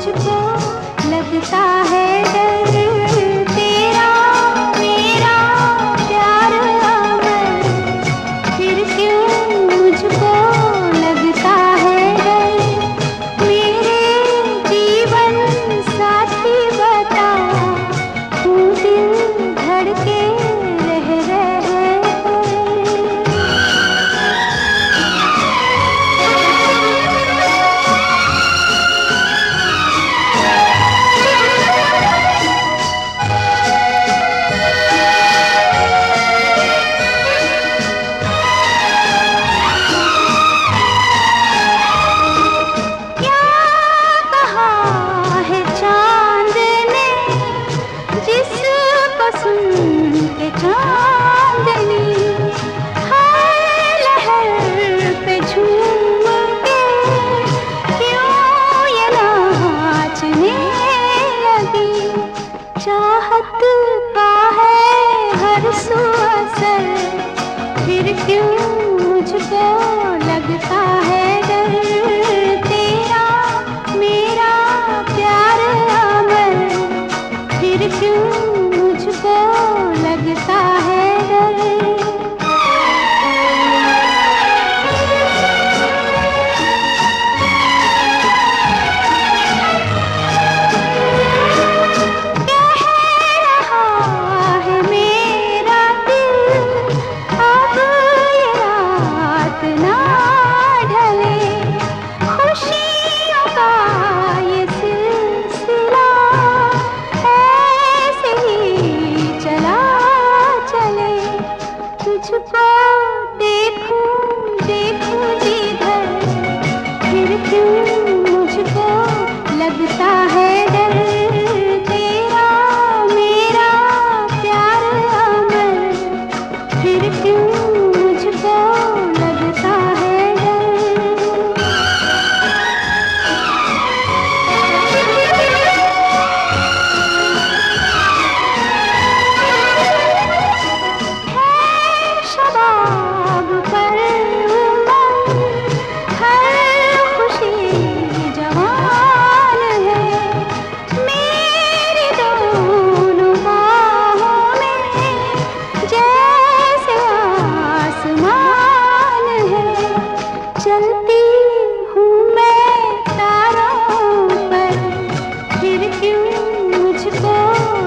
to tell. मुझको लगता है डर। चलती हूँ मैं तारों पर। फिर क्यों मुझको